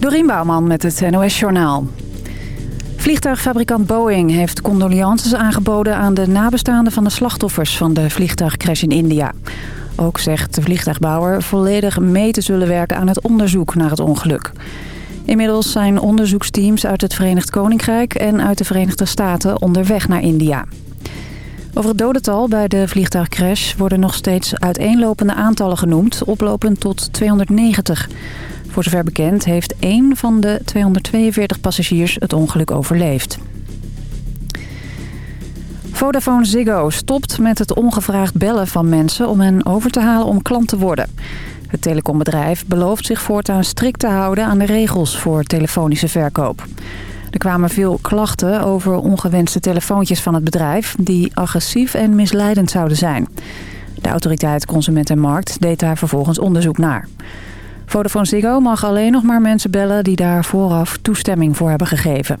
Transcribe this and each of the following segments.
Dorien Bouwman met het NOS Journaal. Vliegtuigfabrikant Boeing heeft condolences aangeboden aan de nabestaanden van de slachtoffers van de vliegtuigcrash in India. Ook zegt de vliegtuigbouwer volledig mee te zullen werken aan het onderzoek naar het ongeluk. Inmiddels zijn onderzoeksteams uit het Verenigd Koninkrijk en uit de Verenigde Staten onderweg naar India. Over het dodental bij de vliegtuigcrash worden nog steeds uiteenlopende aantallen genoemd, oplopend tot 290. Voor zover bekend heeft één van de 242 passagiers het ongeluk overleefd. Vodafone Ziggo stopt met het ongevraagd bellen van mensen om hen over te halen om klant te worden. Het telecombedrijf belooft zich voortaan strikt te houden aan de regels voor telefonische verkoop. Er kwamen veel klachten over ongewenste telefoontjes van het bedrijf... die agressief en misleidend zouden zijn. De autoriteit Consument en Markt deed daar vervolgens onderzoek naar. Vodafone Ziggo mag alleen nog maar mensen bellen... die daar vooraf toestemming voor hebben gegeven.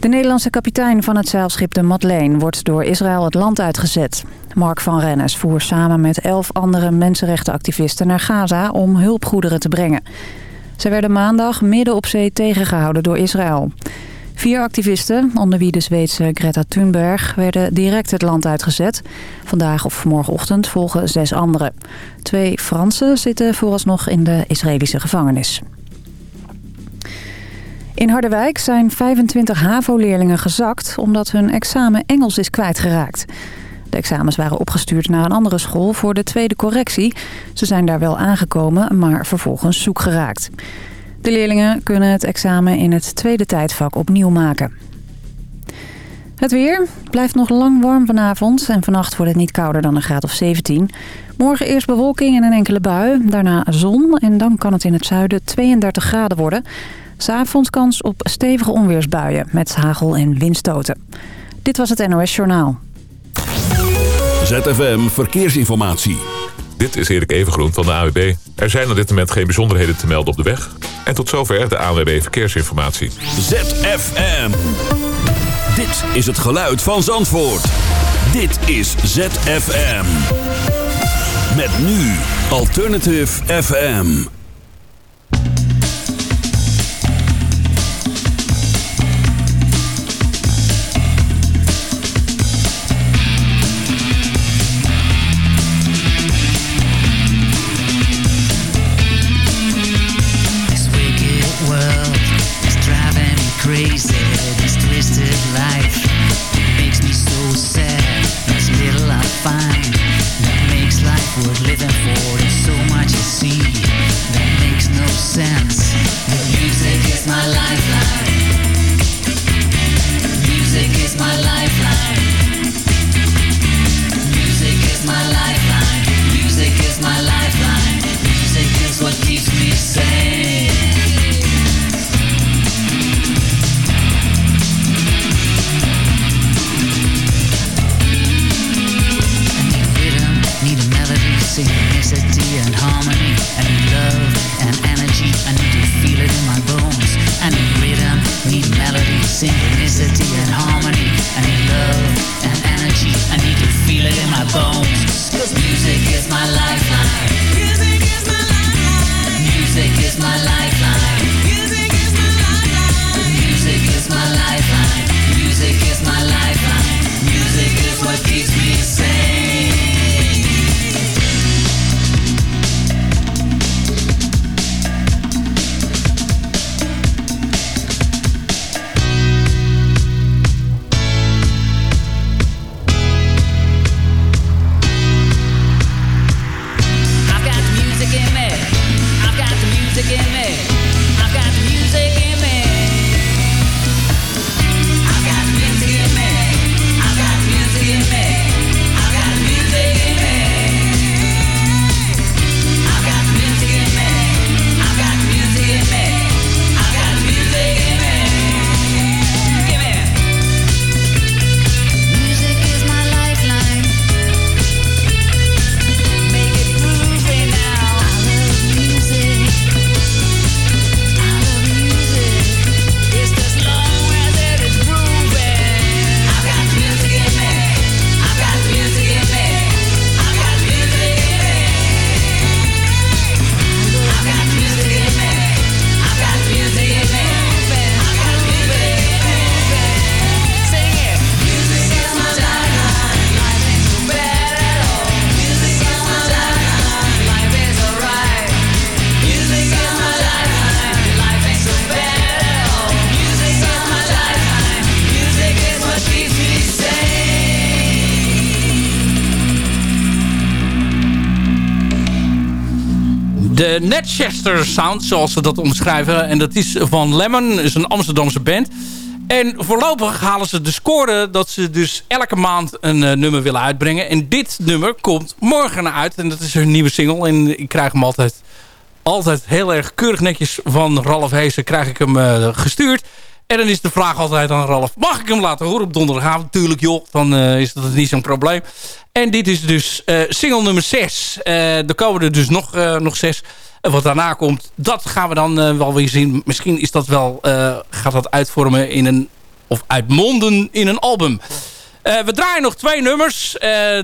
De Nederlandse kapitein van het zeilschip de Madeleine wordt door Israël het land uitgezet. Mark van Rennes voer samen met elf andere mensenrechtenactivisten naar Gaza om hulpgoederen te brengen. Ze werden maandag midden op zee tegengehouden door Israël. Vier activisten, onder wie de Zweedse Greta Thunberg, werden direct het land uitgezet. Vandaag of morgenochtend volgen zes anderen. Twee Fransen zitten vooralsnog in de Israëlische gevangenis. In Harderwijk zijn 25 HAVO-leerlingen gezakt omdat hun examen Engels is kwijtgeraakt. De examens waren opgestuurd naar een andere school voor de tweede correctie. Ze zijn daar wel aangekomen, maar vervolgens zoek geraakt. De leerlingen kunnen het examen in het tweede tijdvak opnieuw maken. Het weer blijft nog lang warm vanavond en vannacht wordt het niet kouder dan een graad of 17. Morgen eerst bewolking en een enkele bui, daarna zon en dan kan het in het zuiden 32 graden worden. S'avonds kans op stevige onweersbuien met hagel en windstoten. Dit was het NOS Journaal. ZFM Verkeersinformatie. Dit is Erik Evengroen van de AWB. Er zijn op dit moment geen bijzonderheden te melden op de weg. En tot zover de AWB Verkeersinformatie. ZFM. Dit is het geluid van Zandvoort. Dit is ZFM. Met nu Alternative FM. Synchronicity and harmony. I need love and energy, I need to feel it in my bones. Cause music is my lifeline. Music is my lifeline. Music is my lifeline. De Netchester Sound, zoals ze dat omschrijven. En dat is van Lemon, is een Amsterdamse band. En voorlopig halen ze de score dat ze dus elke maand een uh, nummer willen uitbrengen. En dit nummer komt morgen uit. En dat is hun nieuwe single. En ik krijg hem altijd, altijd heel erg keurig netjes van Ralf Heesen krijg ik hem uh, gestuurd. En dan is de vraag altijd aan Ralf, mag ik hem laten horen op donderdagavond? Tuurlijk joh, dan uh, is dat niet zo'n probleem. En dit is dus single nummer 6. er komen er dus nog, nog 6. En wat daarna komt, dat gaan we dan uh, wel weer zien. Misschien is dat wel, uh, gaat dat uitvormen in een, of uitmonden in een album. Uh, we draaien nog twee nummers.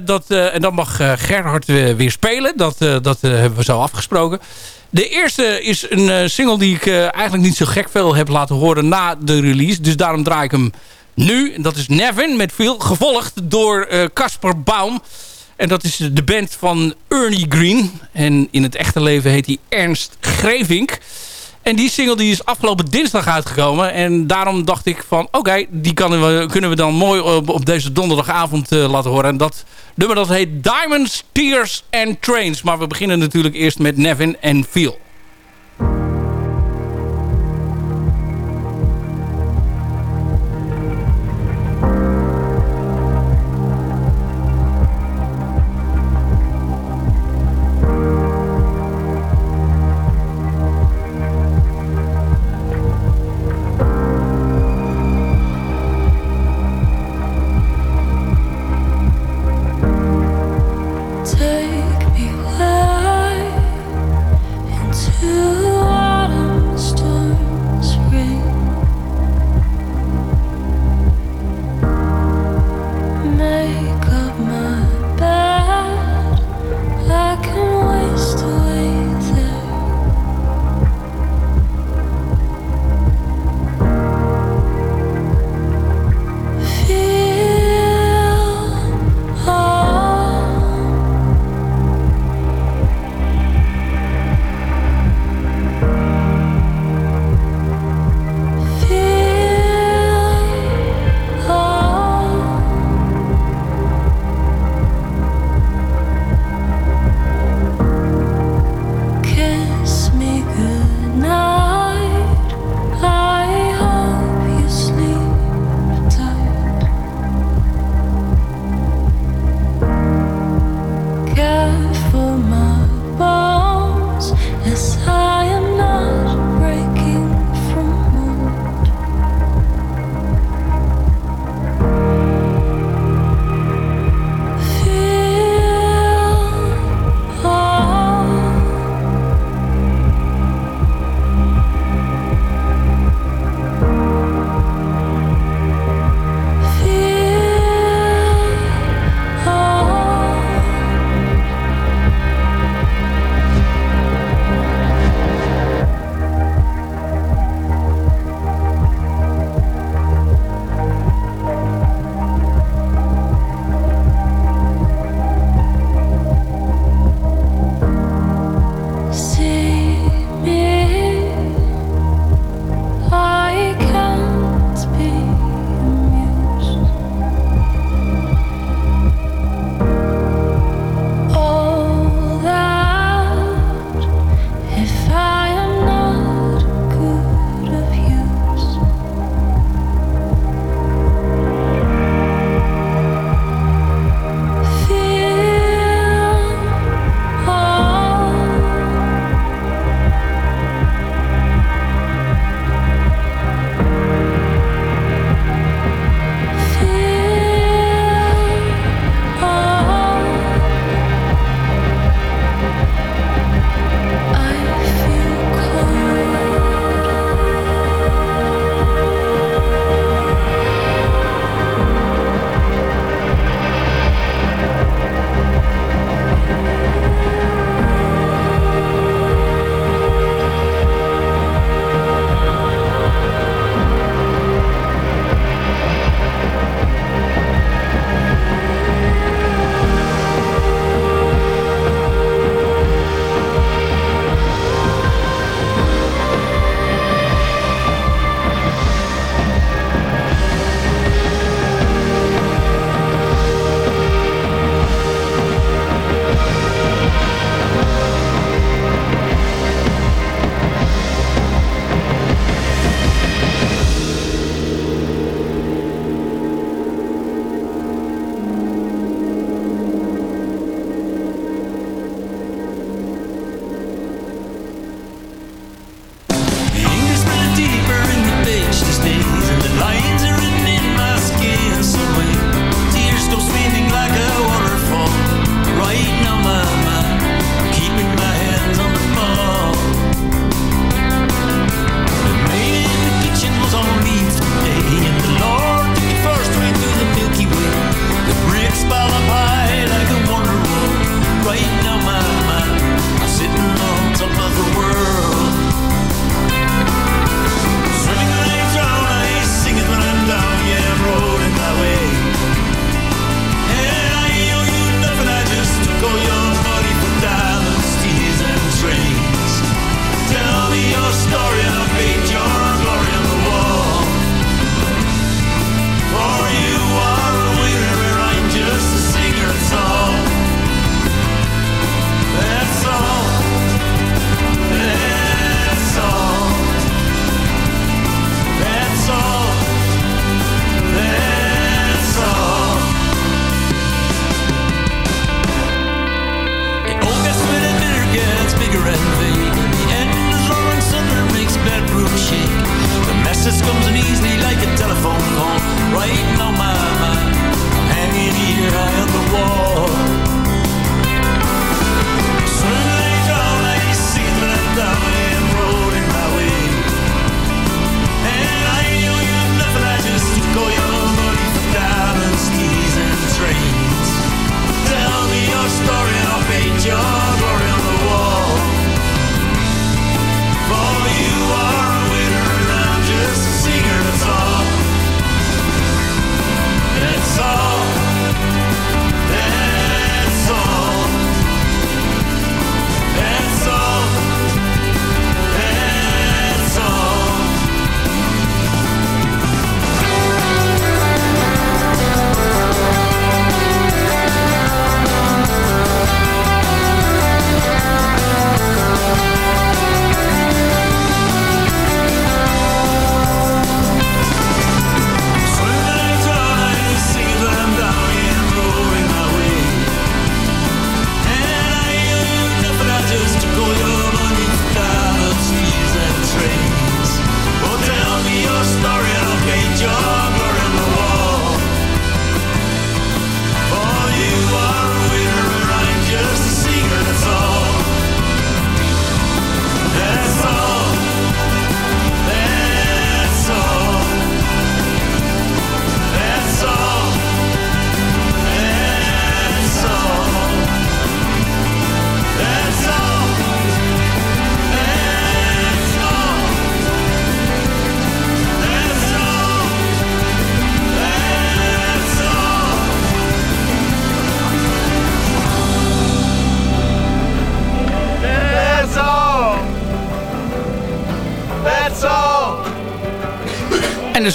dat, en dan mag Gerhard weer spelen. Dat, dat hebben we zo afgesproken. De eerste is een single die ik eigenlijk niet zo gek veel heb laten horen na de release. Dus daarom draai ik hem nu. Dat is Nevin met veel gevolgd door Casper Baum. En dat is de band van Ernie Green. En in het echte leven heet hij Ernst Grevink. En die single die is afgelopen dinsdag uitgekomen. En daarom dacht ik van oké, die we, kunnen we dan mooi op, deze donderdagavond laten horen. En dat nummer dat heet Diamonds, Tears and Trains. Maar we beginnen natuurlijk eerst met Nevin en Feel.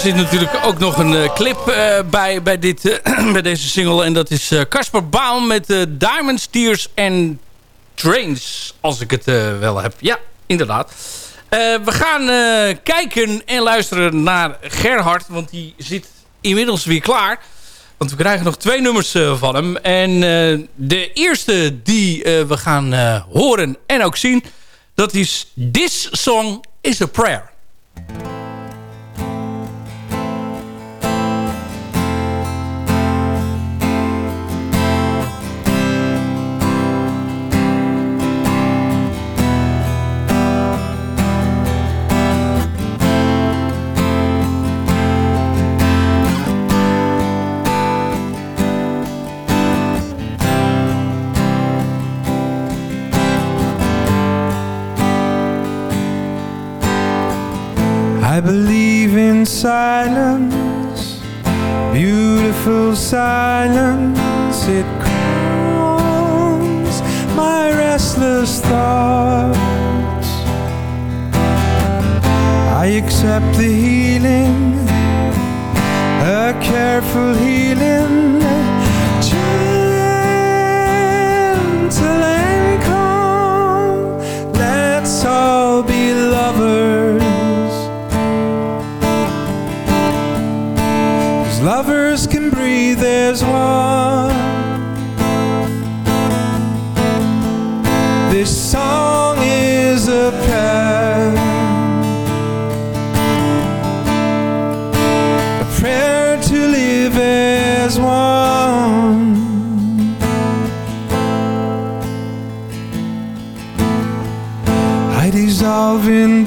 Zit natuurlijk ook nog een clip bij, bij, dit, bij deze single. En dat is Casper Baum met Diamonds, Tears en Trains. Als ik het wel heb. Ja, inderdaad. we gaan kijken en luisteren naar Gerhard. Want die zit inmiddels weer klaar. Want we krijgen nog twee nummers van hem. En de eerste die we gaan horen en ook zien... dat is This Song is a Prayer. I believe in silence, beautiful silence. It calms my restless thoughts. I accept the healing, a careful healing. Breathe one. This song is a prayer, a prayer to live as one. I dissolve in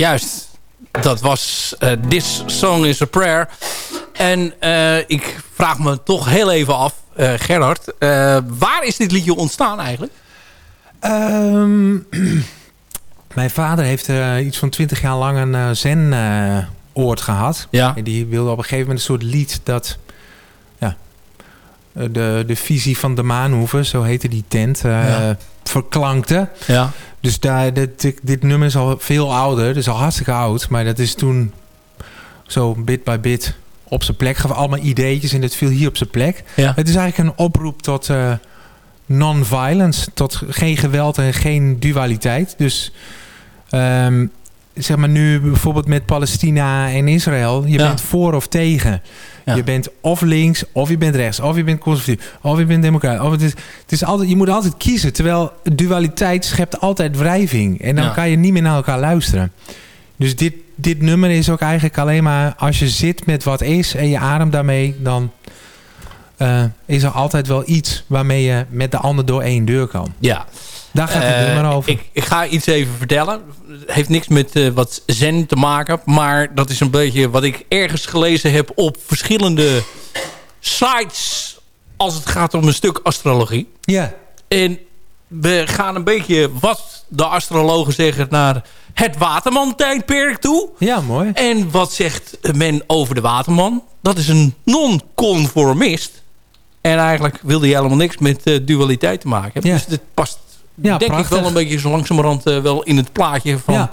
Juist. Dat was uh, This Song is a Prayer. En uh, ik vraag me toch heel even af, uh, Gerard. waar is dit liedje ontstaan eigenlijk? Um, mijn vader heeft iets van twintig jaar lang een zen-oord gehad. Ja. En die wilde op een gegeven moment een soort lied dat... Ja, de, de visie van de Maanhoeven, zo heette die tent, ja. verklankte. Ja. Dus daar, dit, dit nummer is al veel ouder. Dus al hartstikke oud. Maar dat is toen zo bit bij bit op zijn plek gaf. Allemaal ideetjes en het viel hier op zijn plek. Ja. Het is eigenlijk een oproep tot eh, non-violence. Tot geen geweld en geen dualiteit. Dus ehm, zeg maar nu bijvoorbeeld met Palestina en Israël. Je Ja. bent voor of tegen. Ja. Je bent of links, of je bent rechts, of je bent conservatief, of je bent democraat. Of het is, het is altijd, je moet altijd kiezen. Terwijl dualiteit schept altijd wrijving. En dan Ja. kan je niet meer naar elkaar luisteren. Dus dit, dit nummer is ook eigenlijk alleen maar... als je zit met wat is en je ademt daarmee... dan eh, is er altijd wel iets waarmee je met de ander door één deur kan. Ja. Daar gaat het Eh, nummer over. Ik, ik ga iets even vertellen. Het heeft niks met eh, wat zen te maken. Maar dat is een beetje wat ik ergens gelezen heb op verschillende sites. Als het gaat om een stuk astrologie. ja, En we gaan een beetje wat de astrologen zeggen naar het Waterman-tijdperk toe. ja, mooi. En wat zegt men over de Waterman? Dat is een non-conformist. En eigenlijk wilde hij helemaal niks met eh, dualiteit te maken. Ja. Dus dit past Ja, denk prachtig. ik wel een beetje zo langzamerhand eh, wel in het plaatje van Ja.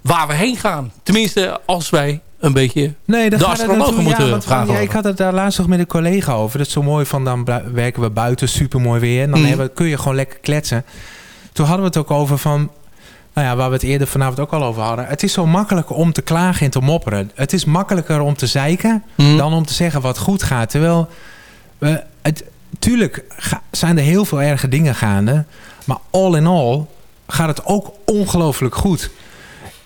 waar we heen gaan. Tenminste, als wij een beetje... Nee, daar De astrologen moeten ja, vragen ja, ik had het daar laatst nog met een collega over. Dat is zo mooi van dan werken we buiten, super mooi weer. En dan Mhm. hebben, kun je gewoon lekker kletsen. Toen hadden we het ook over van... Nou ja, waar we het eerder vanavond ook al over hadden. Het is zo makkelijk om te klagen en te mopperen. Het is makkelijker om te zeiken Mhm. dan om te zeggen wat goed gaat. Terwijl, we, het, tuurlijk zijn er heel veel erge dingen gaande. Maar all in all gaat het ook ongelooflijk goed.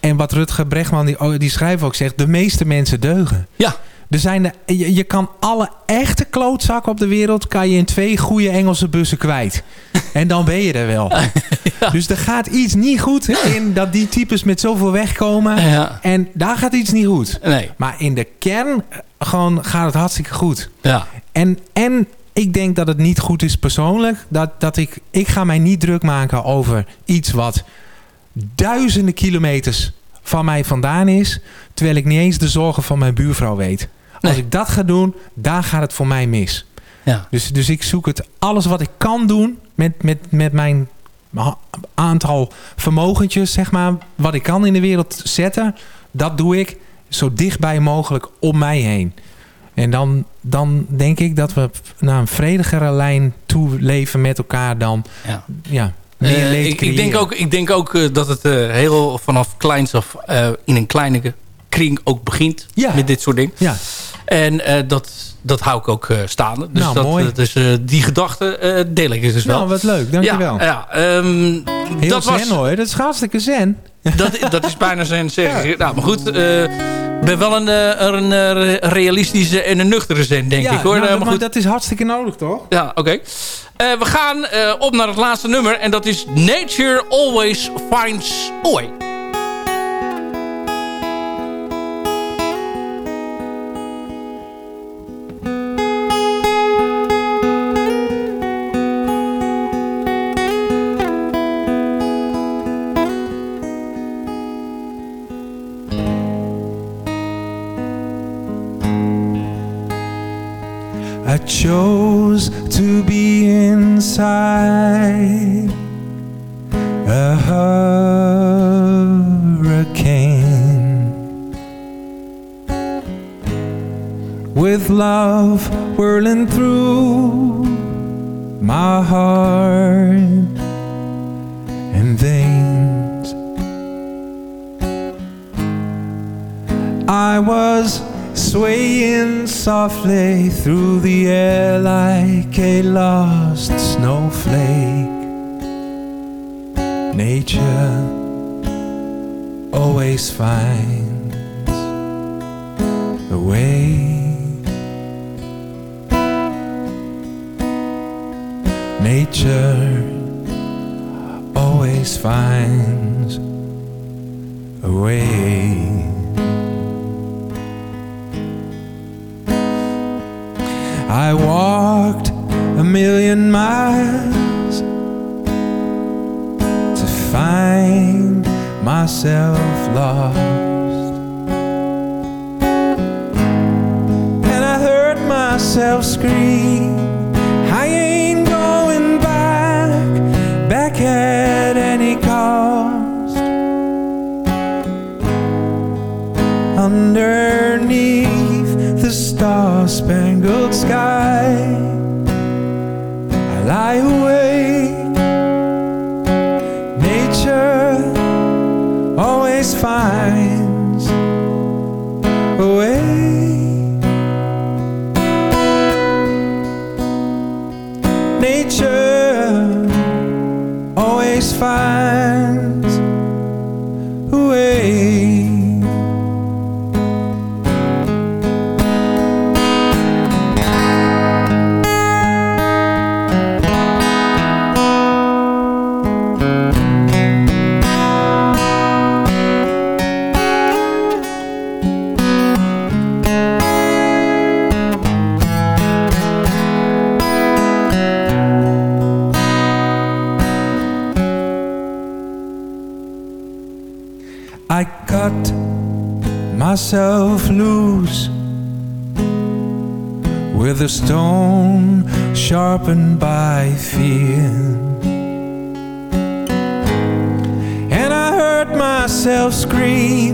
En wat Rutger Bregman, die, die schrijver ook zegt... de meeste mensen deugen. Ja, Er zijn de, je, je kan alle echte klootzakken op de wereld... kan je in twee goede Engelse bussen kwijt. En dan ben je er wel. Dus er gaat iets niet goed in dat die types met zoveel wegkomen. Ja. En daar gaat iets niet goed. nee. Maar in de kern eh, gewoon gaat het hartstikke goed. Ja. En, en ik denk dat het niet goed is persoonlijk. Dat, dat ik, ik ga mij niet druk maken over iets wat duizenden kilometers van mij vandaan is. Terwijl ik niet eens de zorgen van mijn buurvrouw weet. Als Nee. ik dat ga doen, daar gaat het voor mij mis. Ja. Dus, dus ik zoek het alles wat ik kan doen met, met, met mijn aantal vermogentjes, zeg maar, wat ik kan in de wereld zetten, dat doe ik zo dichtbij mogelijk om mij heen. En dan, dan denk ik dat we naar een vredigere lijn toe leven met elkaar dan ja. ja, meer Eh, leed ik, ik denk ook, ik denk ook eh, dat het eh, heel vanaf kleins af in een kleine kring ook begint Ja. met dit soort dingen. Ja, En dat, dat hou ik ook staande. Dus, Nou, dat, mooi. dus die gedachte deel ik dus wel. nou, wat leuk, dankjewel. Ja, ja ehm, Heel dat, zen was, hoor, dat is hartstikke zen. Dat, dat is bijna zijn zeggen. Nou, maar goed, eh, ik ben wel een, eh, een eh, realistische en een nuchtere zin, denk ja, ik hoor. nou, dat- maar maar goed. dat is hartstikke nodig, toch? Ja, oké. We gaan op naar het laatste nummer. En dat is Nature Always Finds a I chose to be inside a hurricane with love whirling through my heart and veins. I was swaying softly through the air like a lost snowflake. Nature always finds a way. Nature always finds a way. I walked a million miles to find myself lost. And I heard myself scream, I ain't going back, back at any cost. Stars spangled sky. I lie sharpened by fear. And I heard myself scream,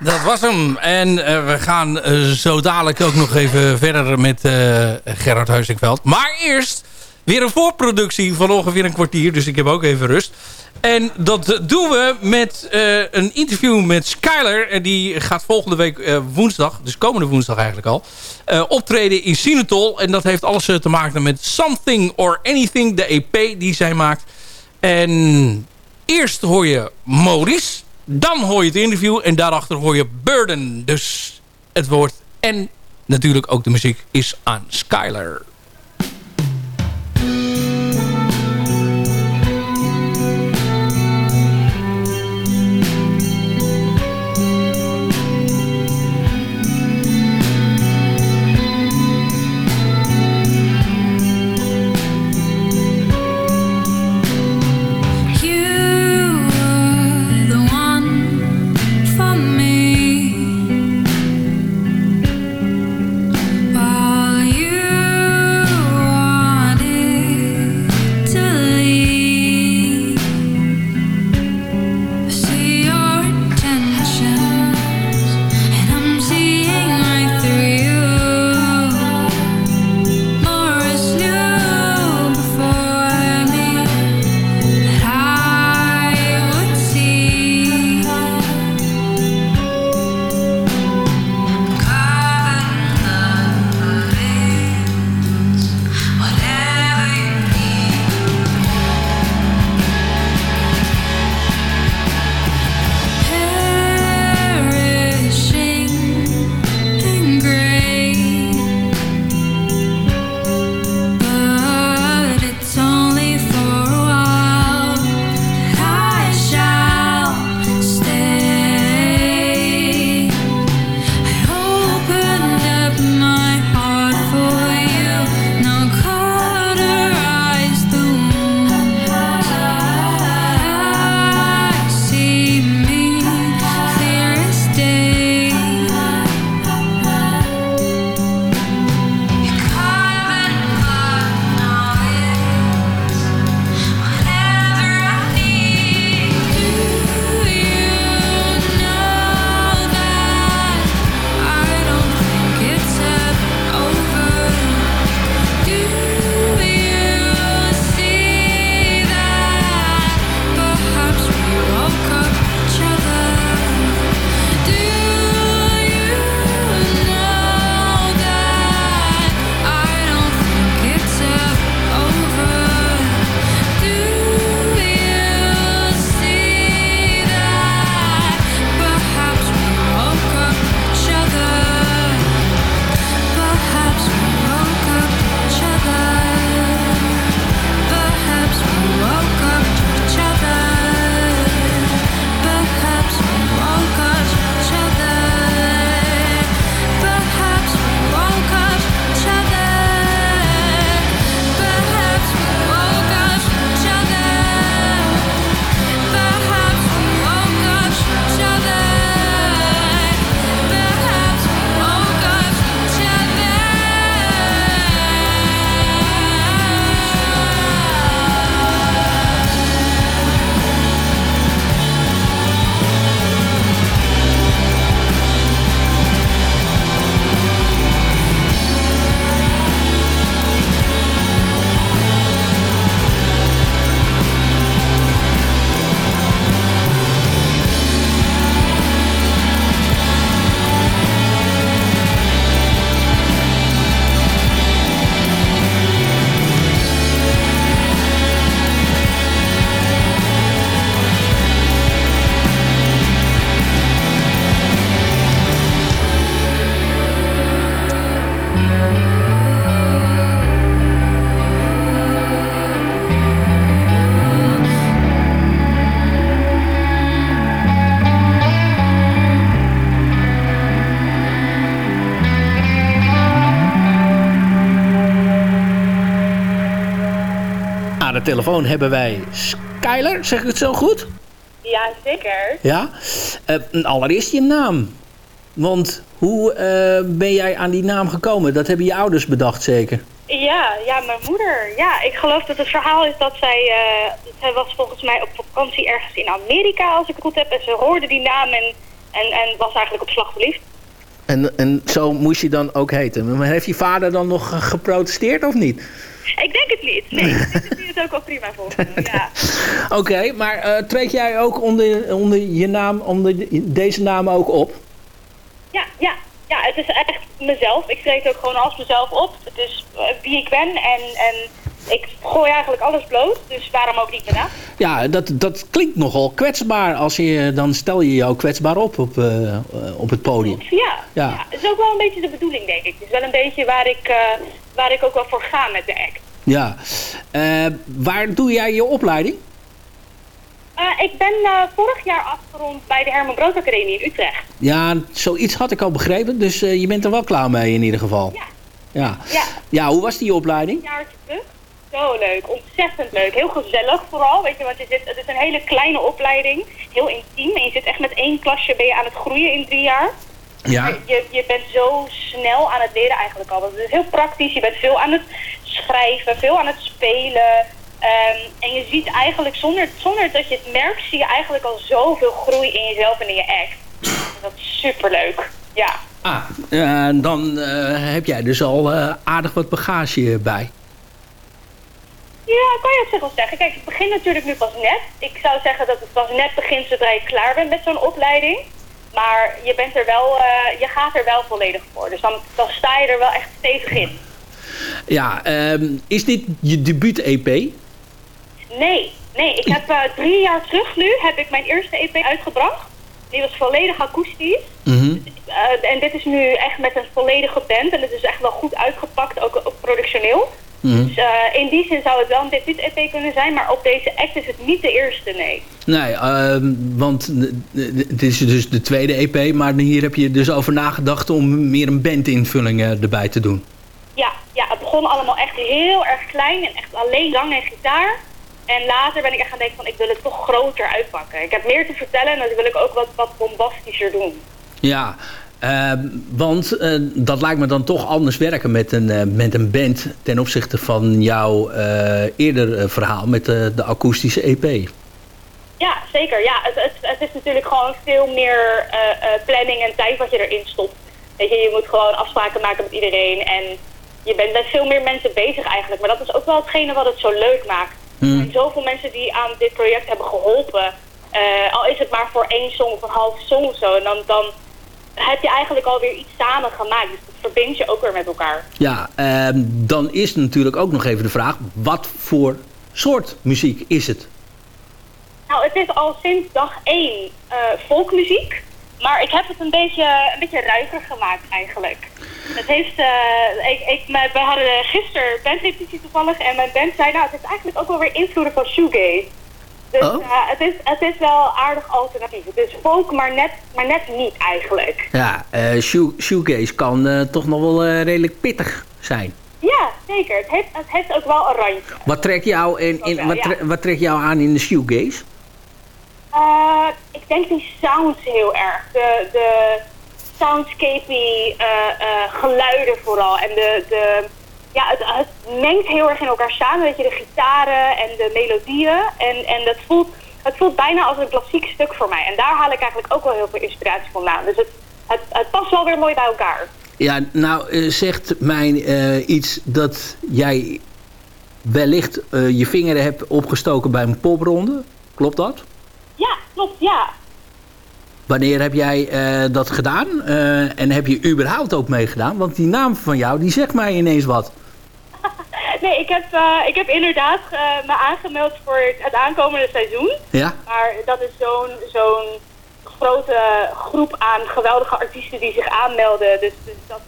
Dat was hem. En eh, we gaan eh, zo dadelijk ook nog even verder met eh, Gerard Huizingveld. Maar eerst weer een voorproductie van ongeveer een kwartier. Dus ik heb ook even rust. En dat doen we met een interview met Skyler. En die gaat volgende week woensdag, dus komende woensdag eigenlijk al, optreden in Sinatol. En dat heeft alles te maken met Something or Anything, de EP die zij maakt. En eerst hoor je Maurice. Dan hoor je het interview en daarachter hoor je Burden. Dus het woord en natuurlijk ook de muziek is aan Skyler. Telefoon hebben wij Skyler, zeg ik het zo goed? Ja, zeker. Ja. Eh, allereerst je naam. Want hoe eh, ben jij aan die naam gekomen? Dat hebben je ouders bedacht zeker? Ja, ja, mijn moeder. Ja, ik geloof dat het verhaal is dat zij... eh, zij was volgens mij op vakantie ergens in Amerika, als ik het goed heb. En ze hoorde die naam en, en, en was eigenlijk op slag verliefd. En, en zo moest je dan ook heten. Maar heeft je vader dan nog geprotesteerd of niet? Ik denk het niet. Nee, ik denk dat hij het ook wel prima vond. Ja. Oké, maar eh, treed jij ook onder, onder je naam, onder de- deze naam ook op? Ja, ja, ja, het is echt mezelf. Ik treed ook gewoon als mezelf op. Het is eh, wie ik ben en, en ik gooi eigenlijk alles bloot. Dus waarom ook niet naam? Ja, dat, dat klinkt nogal kwetsbaar. Als je, dan stel je jou kwetsbaar op op, eh, op het podium. Ja, Ja. ja. het is ook wel een beetje de bedoeling, denk ik. Het is wel een beetje waar ik, waar ik ook wel voor ga met de act. Ja. Eh, waar doe jij je opleiding? Eh, ik ben eh, vorig jaar afgerond bij de Herman Brood Academie in Utrecht. Ja, zoiets had ik al begrepen. Dus je bent er wel klaar mee in ieder geval. Ja. Ja. Ja, Ja, hoe was die opleiding? een jaartje terug. Zo leuk, ontzettend leuk. Heel gezellig vooral, weet je, want je zit, het is een hele kleine opleiding. Heel intiem en je zit echt met één klasje ben je aan het groeien in drie jaar. Ja. Je, je bent zo snel aan het leren eigenlijk al. Want het is heel praktisch. Je bent veel aan het schrijven, veel aan het spelen. Ehm, en je ziet eigenlijk, zonder, zonder dat je het merkt, zie je eigenlijk al zoveel groei in jezelf en in je act. Dus dat is superleuk. Ja. Ah, eh, dan eh, heb jij dus al eh, aardig wat bagage bij. Ja, kan je op zich wel zeggen. Kijk, het begint natuurlijk nu pas net. Ik zou zeggen dat het pas net begint zodra je klaar bent met zo'n opleiding. Maar je bent er wel, eh, je gaat er wel volledig voor. Dus dan, dan sta je er wel echt stevig in. Ja, ehm, is dit je debuut-EP? Nee, nee. Ik heb eh, drie jaar terug nu heb ik mijn eerste EP uitgebracht. Die was volledig akoestisch. Mhm. Eh, en dit is nu echt met een volledige band. En het is echt wel goed uitgepakt, ook, ook productioneel. Mhm. Dus eh, in die zin zou het wel een debuut-EP kunnen zijn. Maar op deze act is het niet de eerste, nee. Nee, ehm, want het is dus de tweede EP, maar hier heb je dus over nagedacht om meer een bandinvulling eh, erbij te doen. Ja, ja, het begon allemaal echt heel erg klein en echt alleen zang en gitaar. En later ben ik echt gaan denken van ik wil het toch groter uitpakken. Ik heb meer te vertellen en dat wil ik ook wat, wat bombastischer doen. Ja, ehm, want eh, dat lijkt me dan toch anders werken met een, eh, met een band ten opzichte van jouw eh, eerder verhaal met de, de akoestische EP. Ja, zeker. Ja, het, het, het is natuurlijk gewoon veel meer planning en tijd wat je erin stopt. Weet je, je moet gewoon afspraken maken met iedereen en je bent met veel meer mensen bezig eigenlijk. Maar dat is ook wel hetgene wat het zo leuk maakt. Er zijn zoveel mensen die aan dit project hebben geholpen. Eh, al is het maar voor één song of een half song of zo. En dan, dan heb je eigenlijk alweer iets samen gemaakt. Dus dat verbindt je ook weer met elkaar. Ja, ehm, dan is natuurlijk ook nog even de vraag, wat voor soort muziek is het? Nou, het is al sinds dag één eh, folkmuziek. Maar ik heb het een beetje, een beetje ruiger gemaakt eigenlijk. Het heeft, eh, ik, ik, we hadden gisteren bandrepetitie toevallig en mijn band zei, nou het is eigenlijk ook wel weer invloeden van shoegaze. Dus Oh. eh, het, is, het is wel aardig alternatief. Is folk, maar net, maar net niet eigenlijk. Ja, shoe, shoegaze kan eh, toch nog wel redelijk pittig zijn. Ja, zeker. Het heeft, het heeft ook wel een randje. Wat trekt jou, in, in, wel, wat, ja. wat trekt jou aan in de shoegaze? Ik denk die sounds heel erg. De, de soundscapey geluiden vooral. En de, de, ja, het, het mengt heel erg in elkaar samen. Weet je, de gitaren en de melodieën. En, en dat voelt, het voelt bijna als een klassiek stuk voor mij. En daar haal ik eigenlijk ook wel heel veel inspiratie vandaan. Dus het, het, het past wel weer mooi bij elkaar. Ja, nou eh, zegt mij eh, iets dat jij wellicht eh, je vinger hebt opgestoken bij een popronde. Klopt dat? Ja, klopt, ja. Wanneer heb jij dat gedaan? En heb je überhaupt ook meegedaan? Want die naam van jou, die zegt mij ineens wat. Nee, ik heb, eh, ik heb inderdaad eh, me aangemeld voor het, aankomende seizoen. Ja? Maar dat is zo'n zo'n grote groep aan geweldige artiesten die zich aanmelden. Dus, dus dat,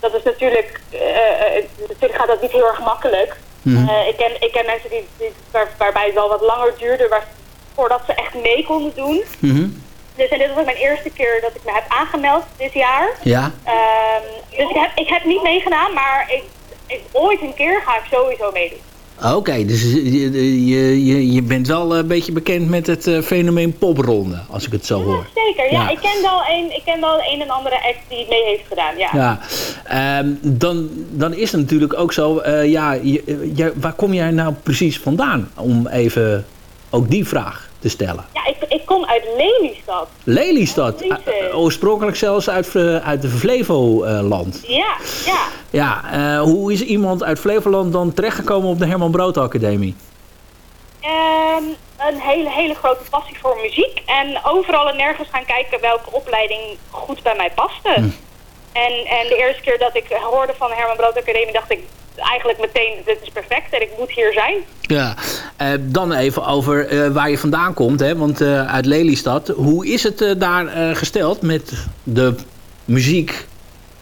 dat is natuurlijk, eh, natuurlijk gaat dat niet heel erg makkelijk. Mhm. Ik, ken, ik ken mensen die, die, waar, waarbij het wel wat langer duurde waar, voordat ze echt mee konden doen. Mhm. Dus en dit was mijn eerste keer dat ik me heb aangemeld dit jaar. Ja? Ehm, dus ik heb, ik heb niet meegedaan, maar ik, ik, ooit een keer ga ik sowieso meedoen. Oké, dus je, je, je, je bent wel een beetje bekend met het eh, fenomeen popronde, als ik het zo hoor. Zeker, ja. Ja. Ik ken wel een, ik ken wel een en andere act die mee heeft gedaan, ja. Ja, Ehm, dan, dan is het natuurlijk ook zo, eh, ja, je, je- waar kom jij nou precies vandaan? Om even ook die vraag te stellen. Ja, ik, ik kom uit Lelystad. Lelystad, eh, oorspronkelijk zelfs uit, uit de Flevoland. Ja, ja. Ja, eh, hoe is iemand uit Flevoland dan terechtgekomen op de Herman Brood Academie? Ehm, een hele, hele grote passie voor muziek. En overal en nergens gaan kijken welke opleiding goed bij mij paste. En, en de eerste keer dat ik hoorde van de Herman Brood Academie dacht ik eigenlijk meteen, dit is perfect en ik moet hier zijn. Ja, eh, dan even over eh, waar je vandaan komt, hè? want eh, uit Lelystad. Hoe is het daar gesteld met de muziek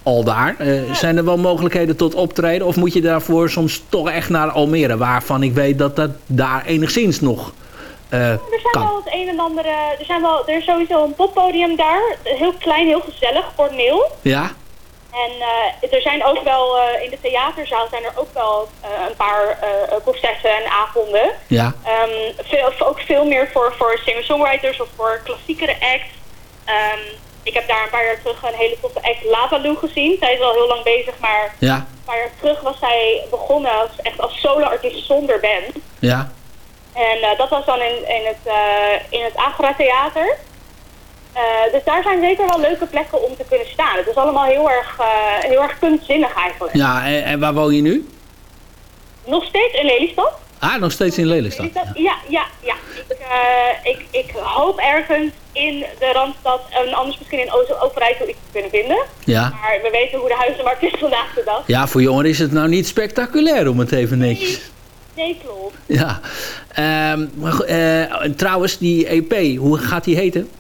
al daar? Zijn er wel mogelijkheden tot optreden of moet je daarvoor soms toch echt naar Almere, waarvan ik weet dat dat daar enigszins nog eh, Er zijn kan? wel het een en ander, er, zijn wel, er is sowieso een poppodium daar. Heel klein, heel gezellig, Corneel. Ja? En eh, er zijn ook wel, eh, in de theaterzaal zijn er ook wel eh, een paar concerten en avonden. Ja. Ehm, veel, ook veel meer voor, voor singer-songwriters of voor klassiekere acts. Ehm, ik heb daar een paar jaar terug een hele toffe act Lavaloo gezien. Zij is al heel lang bezig, maar Ja? een paar jaar terug was zij begonnen als, echt als solo-artiest zonder band. Ja? En dat was dan in, in het, in het Agora Theater. Eh, dus daar zijn zeker wel leuke plekken om te kunnen staan. Het is allemaal heel erg, eh, heel erg kunstzinnig eigenlijk. Ja, en, en waar woon je nu? Nog steeds in Lelystad. Ah, nog steeds in Lelystad. Lelystad? Ja, ja, ja. Ik, eh, ik, ik hoop ergens in de Randstad en anders misschien in Overijssel iets te kunnen vinden. Ja. Maar we weten hoe de huizenmarkt is vandaag de dag. Ja, voor jongeren is het nou niet spectaculair om het even netjes... Nee, klopt. Ja. Ehm, maar trouwens, die EP, hoe gaat die heten?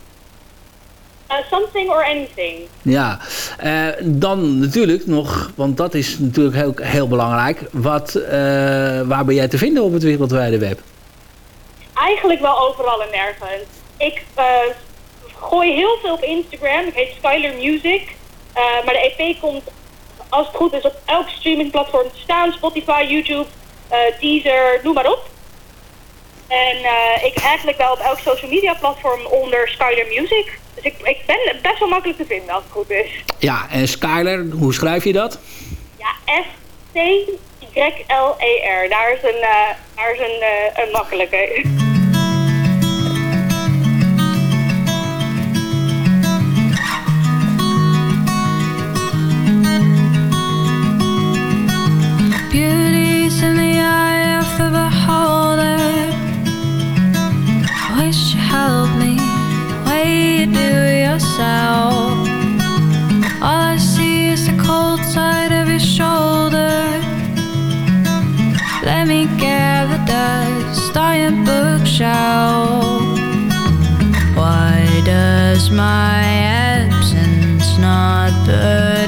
Eh, something or anything. Ja, eh, dan natuurlijk nog, want dat is natuurlijk heel, heel belangrijk. Wat, eh, waar ben jij te vinden op het wereldwijde web? Eigenlijk wel overal en nergens. Ik gooi heel veel op Instagram. Ik heet Skyler Music. Maar de EP komt, als het goed is, op elk streamingplatform te staan. Spotify, YouTube, eh Deezer, noem maar op. En eh, ik eigenlijk wel op elk social media platform onder Skyler Music. Dus ik, ik ben best wel makkelijk te vinden als het goed is. Ja, en Skyler, hoe schrijf je dat? Ja, S-T-Y-L-E-R. Daar is een, eh, daar is een, eh, een makkelijke. Helped me the way you do yourself. All I see is the cold side of your shoulder. Let me get the dust on your bookshelf. Why does my absence not burden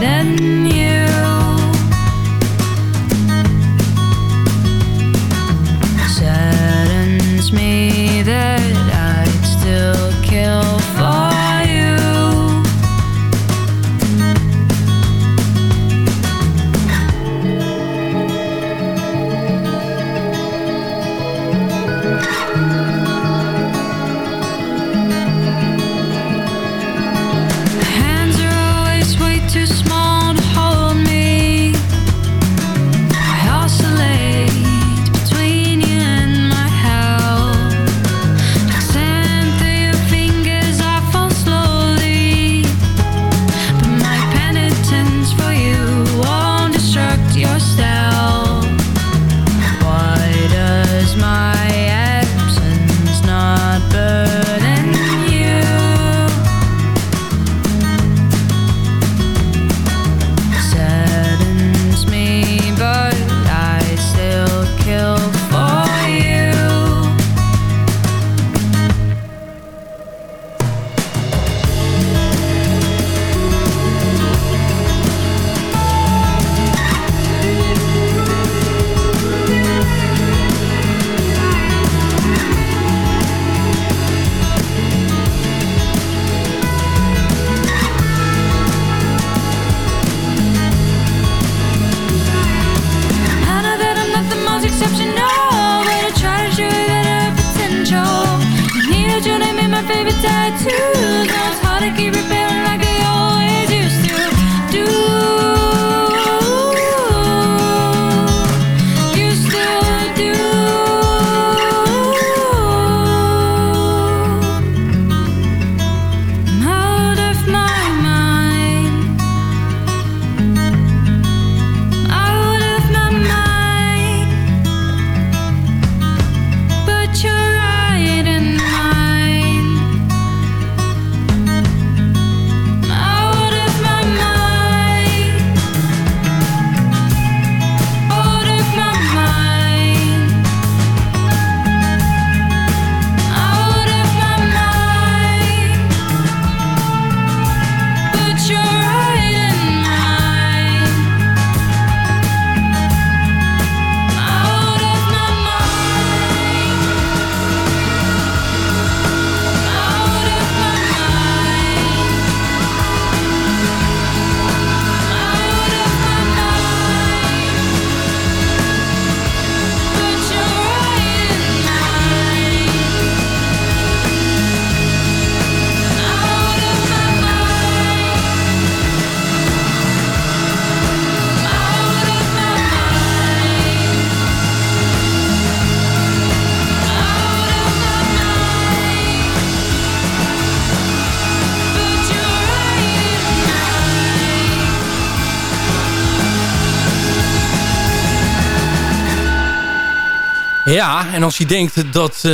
Ja, en als je denkt dat eh,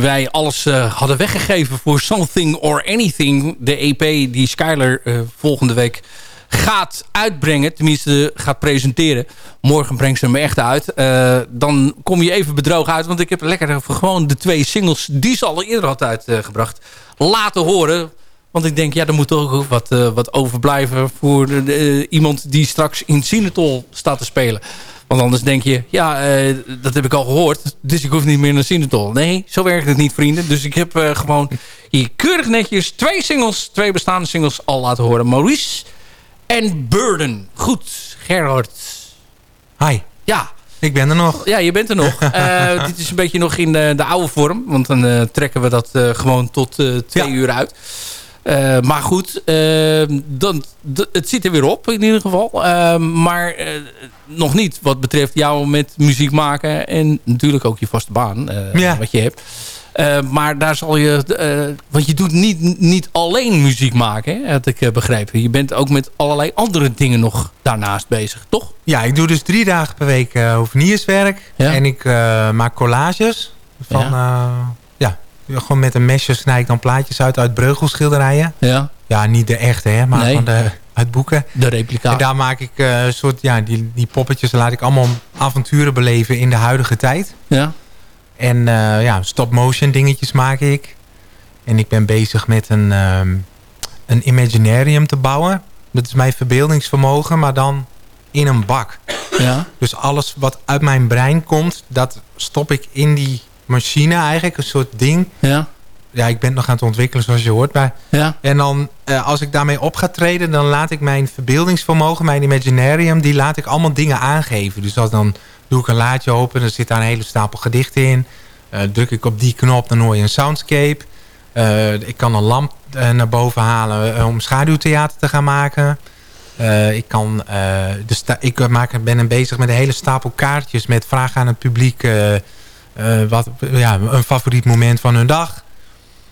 wij alles eh, hadden weggegeven voor Something or Anything... de EP die Skyler eh, volgende week gaat uitbrengen... tenminste gaat presenteren. Morgen brengt ze hem echt uit. dan kom je even bedrogen uit. Want ik heb lekker gewoon de twee singles die ze al eerder had uitgebracht... laten horen... Want ik denk, ja, er moet toch wat, wat overblijven voor iemand die straks in Sinatol staat te spelen. Want anders denk je, ja, eh, dat heb ik al gehoord. Dus ik hoef niet meer naar Sinatol. Nee, zo werkt het niet, vrienden. Dus ik heb eh, gewoon hier keurig netjes twee singles, twee bestaande singles al laten horen. Maurice en Burden. Goed, Gerhard. Hi, Ja, ik ben er nog. ja, je bent er nog. Eh, dit is een beetje nog in de, de oude vorm. Want dan trekken we dat gewoon tot twee Ja. uur uit. Eh, maar goed, eh, dan, het zit er weer op in ieder geval. Eh, maar nog niet wat betreft jou met muziek maken. En natuurlijk ook je vaste baan, Ja. wat je hebt. Maar daar zal je... want je doet niet, niet alleen muziek maken, hè, had ik begrepen. Je bent ook met allerlei andere dingen nog daarnaast bezig, toch? Ja, ik doe dus drie dagen per week hovenierswerk. Ja. En ik maak collages. Van, ja. Gewoon met een mesje snij ik dan plaatjes uit uit breugelschilderijen. Ja. Ja, niet de echte, hè, maar Nee. van de, uit boeken. De replica. En daar maak ik uh, soort, ja, die, die poppetjes laat ik allemaal avonturen beleven in de huidige tijd. Ja. En uh, ja, stop-motion dingetjes maak ik. En ik ben bezig met een, um, een imaginarium te bouwen. Dat is mijn verbeeldingsvermogen, maar dan in een bak. Ja. Dus alles wat uit mijn brein komt, dat stop ik in die machine eigenlijk. Een soort ding. Ja. Ja, ik ben het nog aan het ontwikkelen zoals je hoort. Maar, ja. En dan, uh, als ik daarmee op ga treden, dan laat ik mijn verbeeldingsvermogen, mijn imaginarium, die laat ik allemaal dingen aangeven. Dus als dan doe ik een laadje open, dan zit daar een hele stapel gedichten in. Uh, druk ik op die knop, dan hoor je een soundscape. Uh, ik kan een lamp uh, naar boven halen om schaduwtheater te gaan maken. ik, kan, de ik maak, ben bezig met een hele stapel kaartjes met vragen aan het publiek. Wat, ja, een favoriet moment van hun dag. Dat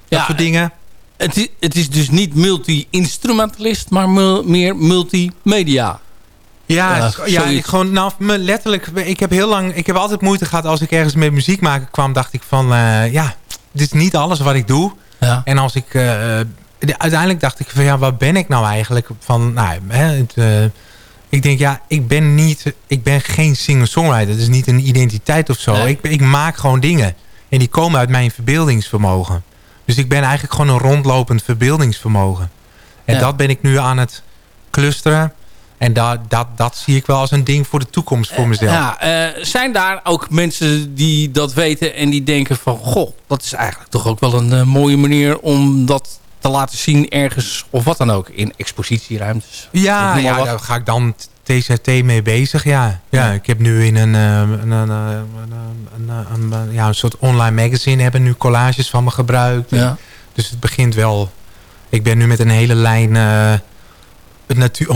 ja, soort dingen. Het is, het is dus niet multi-instrumentalist, maar mul, meer multimedia. Ja, ja, ja ik gewoon, nou, letterlijk, ik heb heel lang, ik heb altijd moeite gehad als ik ergens met muziek maken kwam, dacht ik van, uh, ja, dit is niet alles wat ik doe. Ja. En als ik, uh, uiteindelijk dacht ik van, ja, waar ben ik nou eigenlijk? Van, nou, hè, het, uh, ik denk, ja, ik ben niet, ik ben geen singer-songwriter. Het is niet een identiteit of zo. Nee. Ik, ik maak gewoon dingen. En die komen uit mijn verbeeldingsvermogen. Dus ik ben eigenlijk gewoon een rondlopend verbeeldingsvermogen. En Ja. dat ben ik nu aan het clusteren. En dat, dat, dat zie ik wel als een ding voor de toekomst voor mezelf. Ja, eh, zijn daar ook mensen die dat weten en die denken van... goh, dat is eigenlijk toch ook wel een eh, mooie manier om dat te laten zien ergens... of wat dan ook, in expositieruimtes. Ja, ja daar ga ik dan TZT mee bezig. Ja. Ja, ik heb nu in een, eh, een, een, een, ja, een soort online magazine... hebben nu collages van me gebruikt. Ja. Dus het begint wel... Ik ben nu met een hele lijn... eh, het natu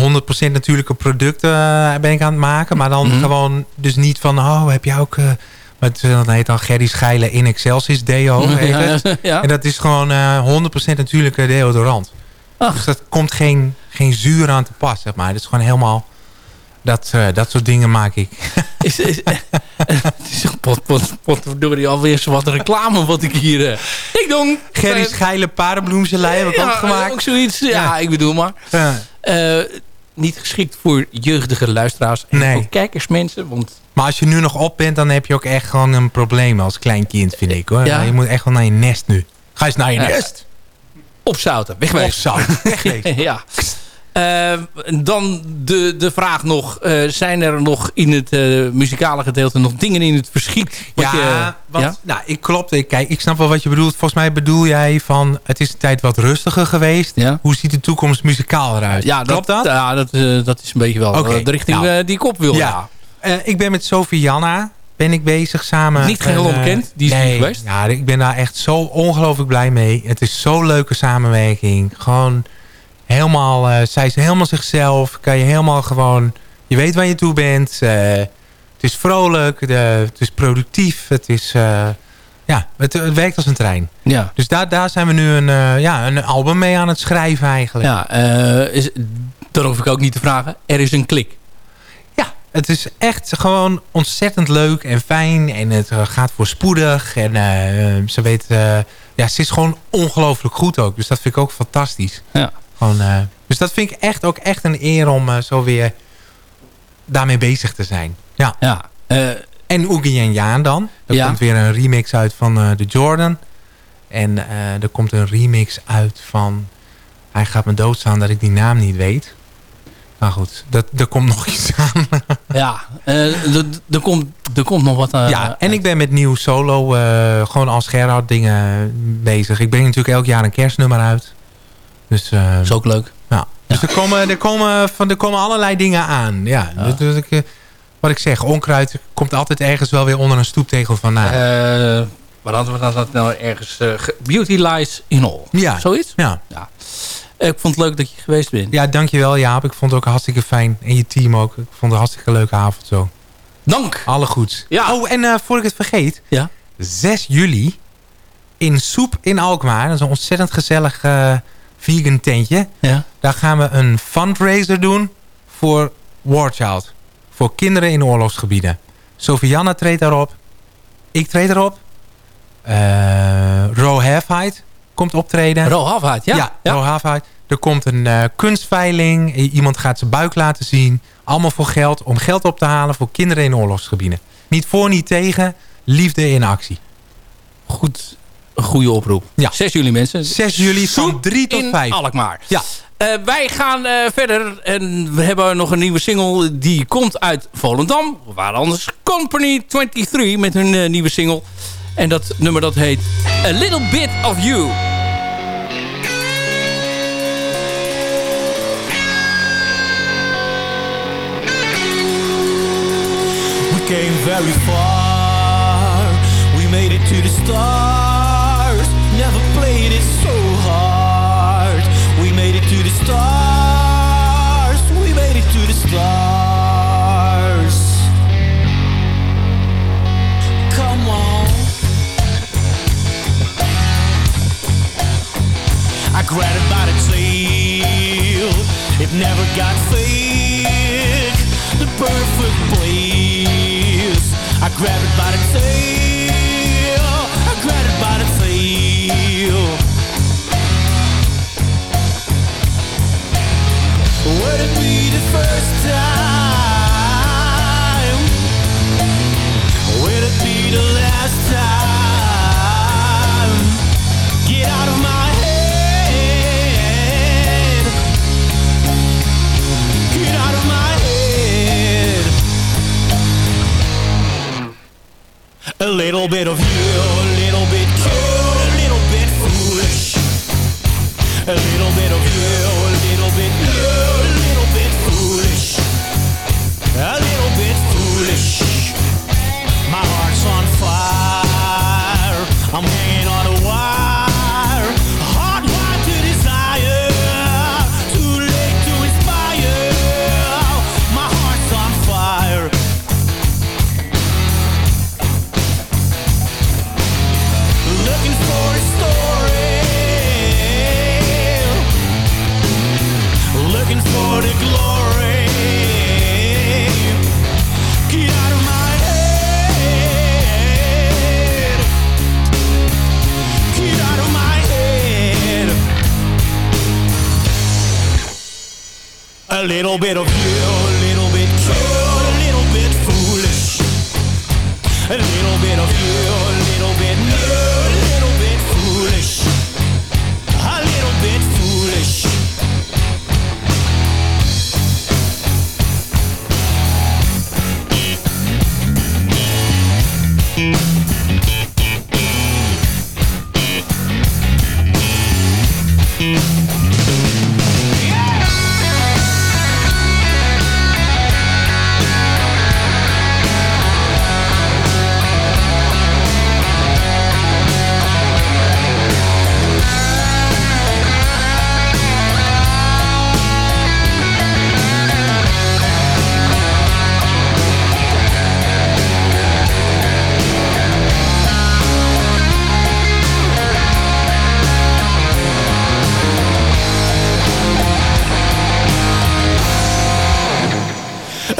100% natuurlijke producten eh, ben ik aan het maken. Maar dan Mhm. gewoon dus niet van... Oh, heb je ook... het, dat heet dan Gerry Scheile in Excelsis Deo. ja, ja. En dat is gewoon eh 100% natuurlijke deodorant. Ach. Dus dat komt geen, geen zuur aan te pas, zeg maar. Dat is gewoon helemaal... Dat, eh, dat soort dingen maak ik. Is, is, het is pot, pot, pot, door die alweer zo wat reclame wat ik hier... Uh, ik dong. Gerry Scheile paardenbloemselei heb ik ja, ook gemaakt. ook zoiets. Ja, Ja. ik bedoel maar. Niet geschikt voor jeugdige luisteraars en Nee. voor kijkersmensen. Want Maar als je nu nog op bent, dan heb je ook echt gewoon een probleem als klein kind, vind ik hoor. Ja. Je moet echt wel naar je nest nu. Ga eens naar je nest. opzouten, Of wegwezen. zo. Wegwezen. ja. Eh, dan de, de vraag nog, eh, zijn er nog in het eh, muzikale gedeelte nog dingen in het verschiet? wat Ja, je- ja? nou, ik klopt. Ik, kijk, ik snap wel wat je bedoelt. Volgens mij bedoel jij van, het is een tijd wat rustiger geweest. Ja. Hoe ziet de toekomst muzikaal eruit? Ja, klopt dat? Ja, dat, eh, dat is een beetje wel de richting nou. die ik op wil. Ja. Ja. Ik ben met Sophie Janna ben ik bezig samen. Niet geheel En, eh, onbekend, die is nee, niet geweest. Ja, ik ben daar echt zo ongelooflijk blij mee. Het is zo'n leuke samenwerking. Gewoon helemaal, eh, zij is helemaal zichzelf. Kan je helemaal gewoon, je weet waar je toe bent. Eh, het is vrolijk, de, het is productief. Het is, eh, ja, het, het werkt als een trein. Ja. Dus daar, daar zijn we nu een, ja, een album mee aan het schrijven eigenlijk. Ja, is, dat hoef ik ook niet te vragen. Er is een klik. Ja, het is echt gewoon ontzettend leuk en fijn. En het gaat voorspoedig. En ze weet... ja, ze is gewoon ongelooflijk goed ook. Dus dat vind ik ook fantastisch. Ja. Gewoon, eh, dus dat vind ik echt ook echt een eer om eh, zo weer daarmee bezig te zijn. Ja. Ja. eh, En Oogie en Jaan dan. Er Ja. komt weer een remix uit van de Jordan. En er komt een remix uit van... Hij gaat me doodstaan dat ik die naam niet weet. Maar goed, dat, er komt nog iets aan. ja. er- komt, er komt nog wat... eh, ja, en ik ben met nieuw solo, gewoon als Gerard dingen bezig. Ik breng natuurlijk elk jaar een kerstnummer uit. Dus, eh, is ook leuk. ja. dus er, komen, er, komen, van, er komen allerlei dingen aan. Ja, Dus, ik, wat ik zeg, onkruid komt altijd ergens wel weer onder een stoeptegel vandaan. Eh waar hadden we dat nou ergens? eh, Beauty Lies in All. ja, Zoiets? ja. Ja. Ik vond het leuk dat je geweest bent. Ja, dankjewel Jaap. Ik vond het ook hartstikke fijn. En je team ook. Ik vond het een hartstikke leuke avond zo. Dank. Alle goeds. Ja. Oh, en eh voor ik het vergeet. Ja. 6 juli in Soep in Alkmaar. Dat is een ontzettend gezellig vegan tentje. Ja. Daar gaan we een fundraiser doen voor War Child. Voor kinderen in oorlogsgebieden. Sofianna treedt daarop. Ik treed erop. Eh Ro Halfheid komt optreden. Ro ja? Ja, Ro Halfheid. Er komt een eh, kunstveiling. Iemand gaat zijn buik laten zien. Allemaal voor geld. Om geld op te halen voor kinderen in oorlogsgebieden. Niet voor, niet tegen. Liefde in actie. Goed, een goede oproep. Ja. 6 juli mensen. 6 juli van Soep 3 tot in 5. Alkmaar. Ja. Eh, wij gaan eh, verder en we hebben nog een nieuwe single die komt uit Volendam. Waar anders Company 23 met hun eh, nieuwe single. En dat nummer dat heet A Little Bit of You. We came very far. We made it to the stars. I grabbed it by the tail. It never got fake. The perfect place. I grabbed it by the tail. I grabbed it by the tail. Would it be the first time? Will it be the last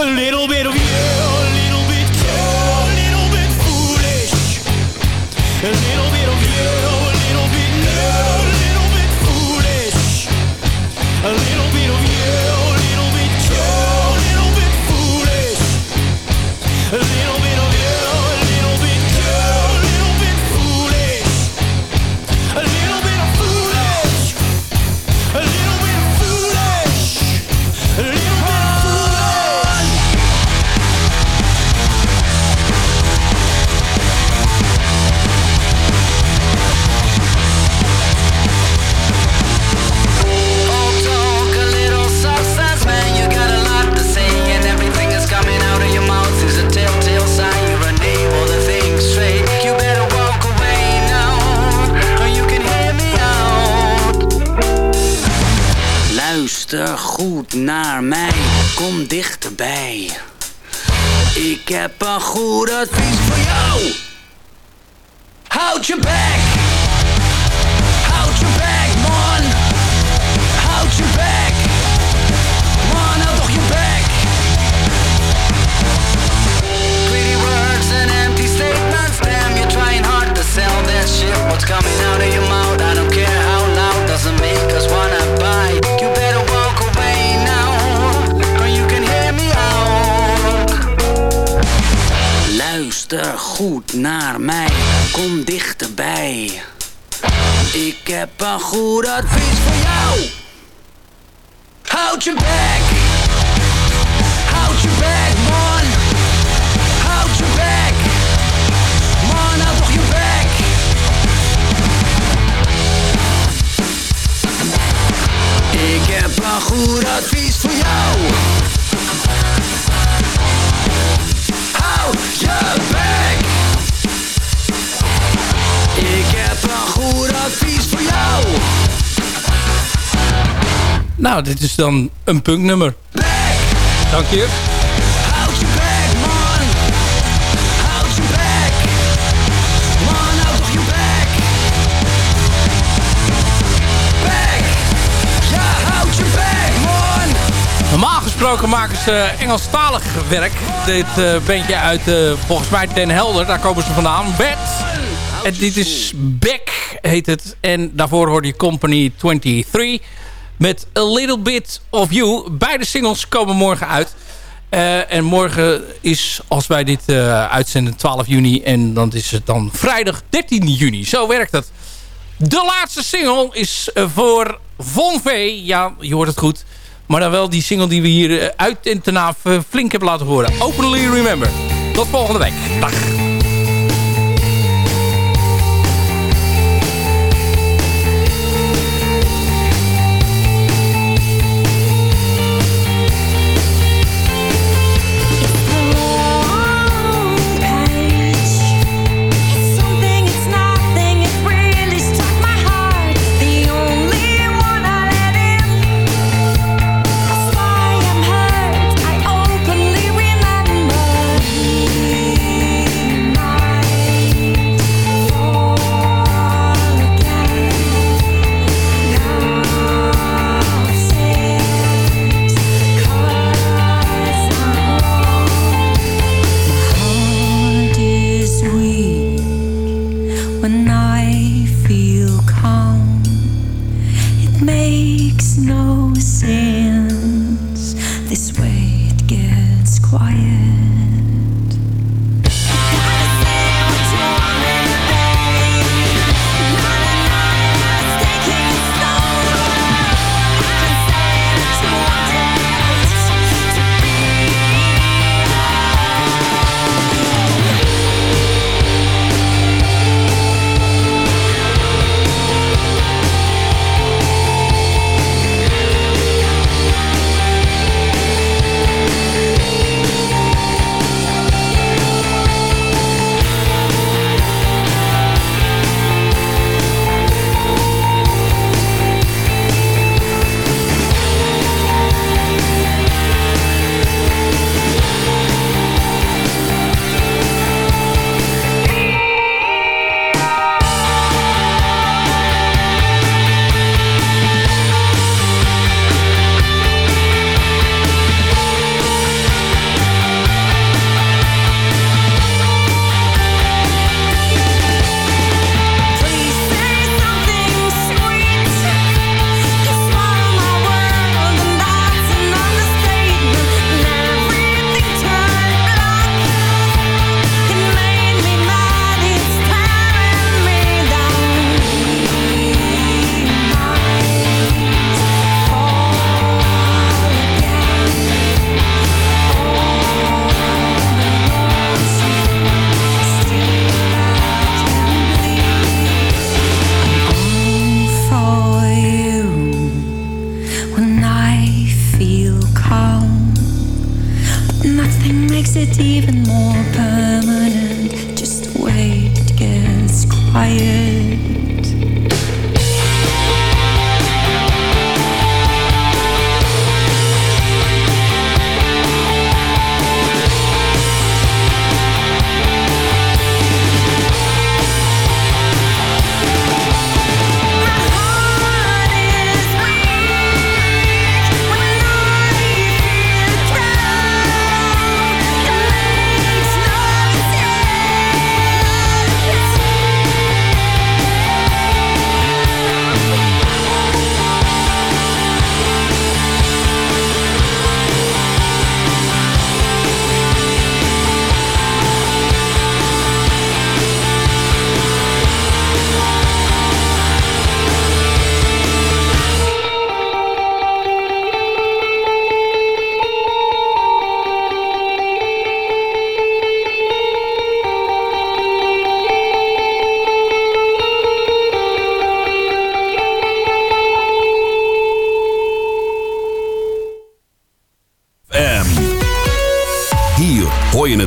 little Kom dichterbij. Ik heb een goed advies voor jou. Houd je bek. Houd je bek, man. Houd je bek. Man, houd je bek. Ik heb een goed advies voor jou. Hou je bek. Goed advies voor jou. Nou, dit is dan een punknummer. Dank je. Houd je bek, man. Houd je bek. Man, houd toch je bek. Bek. Ja, houd je bek, man. Normaal gesproken maken ze Engelstalig werk. Dit eh bandje uit, eh, volgens mij, Den Helder. Daar komen ze vandaan. Bed. En dit is Beck, heet het. En daarvoor hoorde je Company 23 met A Little Bit of You. Beide singles komen morgen uit. Eh, en morgen is, als wij dit eh, uitzenden, 12 juni. En dan is het dan vrijdag 13 juni. Zo werkt het. De laatste single is eh, voor Von V. Ja, je hoort het goed. Maar dan wel die single die we hier uit en ten flink hebben laten horen. Openly Remember. Tot volgende week. Dag.